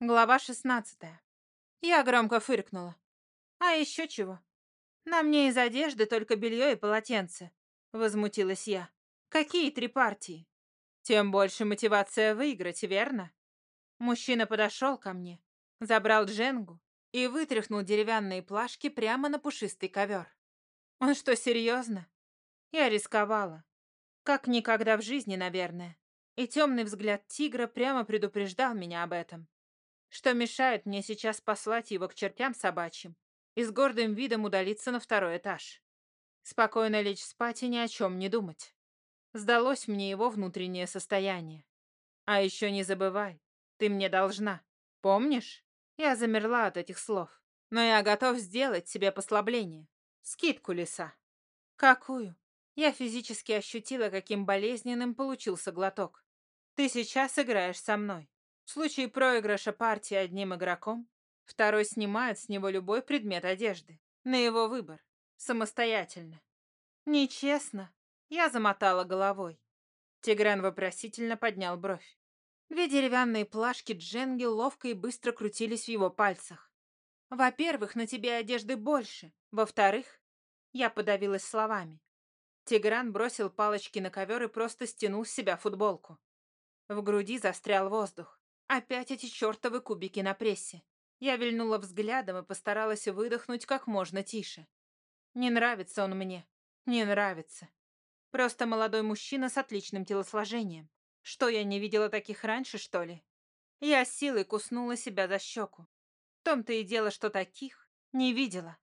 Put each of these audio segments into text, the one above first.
Глава шестнадцатая. Я громко фыркнула. А еще чего? На мне из одежды только белье и полотенце. Возмутилась я. Какие три партии? Тем больше мотивация выиграть, верно? Мужчина подошел ко мне, забрал дженгу и вытряхнул деревянные плашки прямо на пушистый ковер. Он что, серьезно? Я рисковала. Как никогда в жизни, наверное. И темный взгляд тигра прямо предупреждал меня об этом. Что мешает мне сейчас послать его к чертям собачьим и с гордым видом удалиться на второй этаж. Спокойно лечь спать и ни о чем не думать. Сдалось мне его внутреннее состояние. А еще не забывай, ты мне должна. Помнишь? Я замерла от этих слов. Но я готов сделать себе послабление. Скидку лиса. Какую? Я физически ощутила, каким болезненным получился глоток. Ты сейчас играешь со мной. В случае проигрыша партии одним игроком, второй снимает с него любой предмет одежды. На его выбор. Самостоятельно. Нечестно. Я замотала головой. Тигран вопросительно поднял бровь. Две деревянные плашки Дженги ловко и быстро крутились в его пальцах. Во-первых, на тебе одежды больше. Во-вторых, я подавилась словами. Тигран бросил палочки на ковер и просто стянул с себя футболку. В груди застрял воздух. Опять эти чертовы кубики на прессе. Я вильнула взглядом и постаралась выдохнуть как можно тише. Не нравится он мне. Не нравится. Просто молодой мужчина с отличным телосложением. Что, я не видела таких раньше, что ли? Я силой куснула себя за щеку. В том-то и дело, что таких не видела.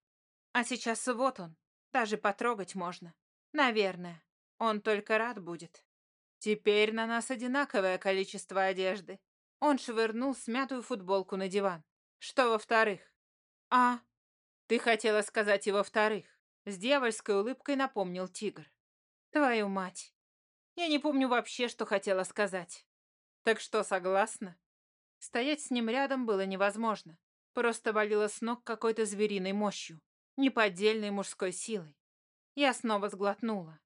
А сейчас вот он. Даже потрогать можно. Наверное. Он только рад будет. Теперь на нас одинаковое количество одежды. Он швырнул смятую футболку на диван. Что во-вторых? А, ты хотела сказать и во-вторых. С дьявольской улыбкой напомнил тигр. Твою мать. Я не помню вообще, что хотела сказать. Так что, согласна? Стоять с ним рядом было невозможно. Просто валила с ног какой-то звериной мощью, неподдельной мужской силой. Я снова сглотнула.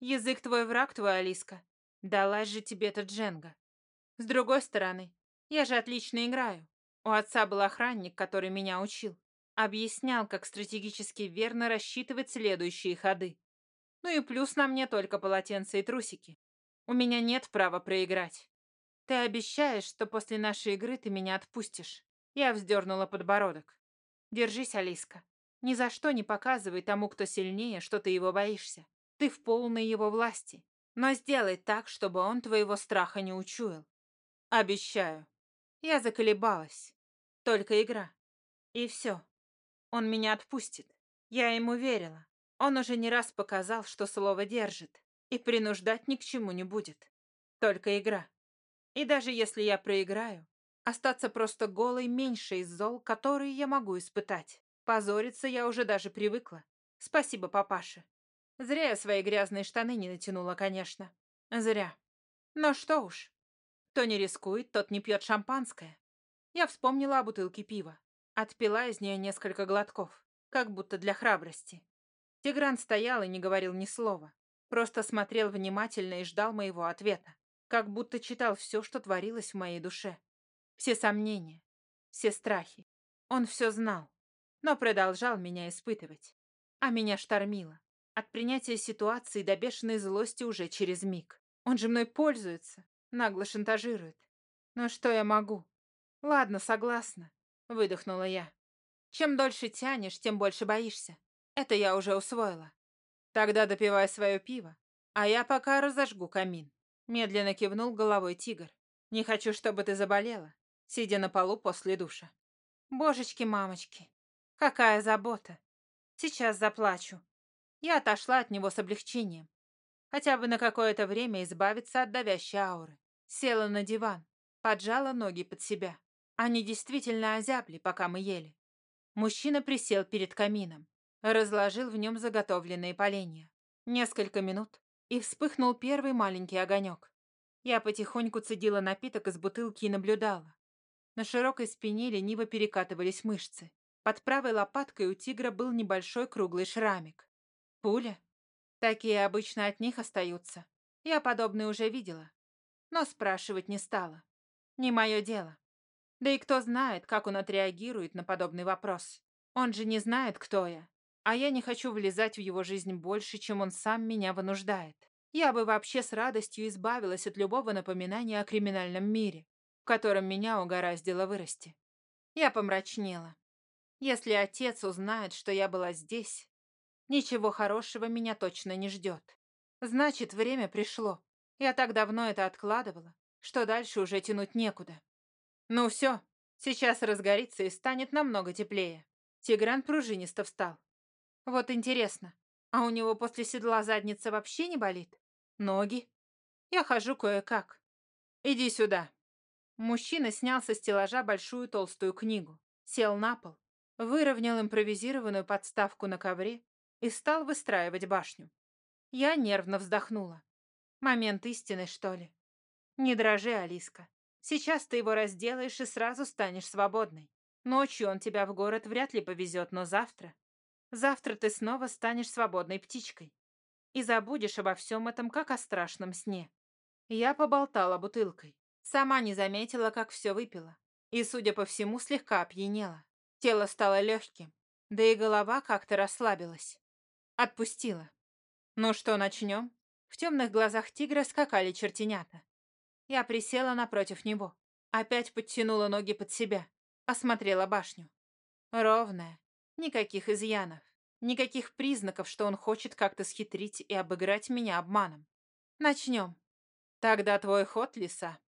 Язык твой враг, твой, Алиска. Далась же тебе эта Дженга. С другой стороны, я же отлично играю. У отца был охранник, который меня учил. Объяснял, как стратегически верно рассчитывать следующие ходы. Ну и плюс на мне только полотенце и трусики. У меня нет права проиграть. Ты обещаешь, что после нашей игры ты меня отпустишь. Я вздернула подбородок. Держись, Алиска. Ни за что не показывай тому, кто сильнее, что ты его боишься. Ты в полной его власти. Но сделай так, чтобы он твоего страха не учуял. Обещаю. Я заколебалась. Только игра. И все. Он меня отпустит. Я ему верила. Он уже не раз показал, что слово держит. И принуждать ни к чему не будет. Только игра. И даже если я проиграю, остаться просто голой меньше из зол, которые я могу испытать. Позориться я уже даже привыкла. Спасибо, папаша. Зря я свои грязные штаны не натянула, конечно. Зря. Но что уж, кто не рискует, тот не пьет шампанское. Я вспомнила о бутылке пива. Отпила из нее несколько глотков, как будто для храбрости. Тигран стоял и не говорил ни слова. Просто смотрел внимательно и ждал моего ответа. Как будто читал все, что творилось в моей душе. Все сомнения, все страхи. Он все знал, но продолжал меня испытывать. А меня штормило. От принятия ситуации до бешеной злости уже через миг. Он же мной пользуется, Нагло шантажирует. Ну что я могу? Ладно, согласна. Выдохнула я. Чем дольше тянешь, тем больше боишься. Это я уже усвоила. Тогда допивай свое пиво, а я пока разожгу камин. Медленно кивнул головой тигр. Не хочу, чтобы ты заболела, сидя на полу после душа. Божечки-мамочки, какая забота. Сейчас заплачу. Я отошла от него с облегчением. Хотя бы на какое-то время избавиться от давящей ауры. Села на диван, поджала ноги под себя. Они действительно озябли, пока мы ели. Мужчина присел перед камином, разложил в нем заготовленные поленья. Несколько минут, и вспыхнул первый маленький огонек. Я потихоньку цедила напиток из бутылки и наблюдала. На широкой спине лениво перекатывались мышцы. Под правой лопаткой у тигра был небольшой круглый шрамик. Пуля? Такие обычно от них остаются. Я подобные уже видела но спрашивать не стала. Не мое дело. Да и кто знает, как он отреагирует на подобный вопрос. Он же не знает, кто я. А я не хочу влезать в его жизнь больше, чем он сам меня вынуждает. Я бы вообще с радостью избавилась от любого напоминания о криминальном мире, в котором меня угораздило вырасти. Я помрачнела. Если отец узнает, что я была здесь, ничего хорошего меня точно не ждет. Значит, время пришло. Я так давно это откладывала, что дальше уже тянуть некуда. Ну все, сейчас разгорится и станет намного теплее. Тигран пружинисто встал. Вот интересно, а у него после седла задница вообще не болит? Ноги? Я хожу кое-как. Иди сюда. Мужчина снял со стеллажа большую толстую книгу, сел на пол, выровнял импровизированную подставку на ковре и стал выстраивать башню. Я нервно вздохнула. Момент истины, что ли? Не дрожи, Алиска. Сейчас ты его разделаешь и сразу станешь свободной. Ночью он тебя в город вряд ли повезет, но завтра... Завтра ты снова станешь свободной птичкой. И забудешь обо всем этом, как о страшном сне. Я поболтала бутылкой. Сама не заметила, как все выпила. И, судя по всему, слегка опьянела. Тело стало легким, да и голова как-то расслабилась. Отпустила. Ну что, начнем? В темных глазах тигра скакали чертенята. Я присела напротив него. Опять подтянула ноги под себя. Осмотрела башню. Ровная. Никаких изъянов. Никаких признаков, что он хочет как-то схитрить и обыграть меня обманом. Начнем. Тогда твой ход, лиса.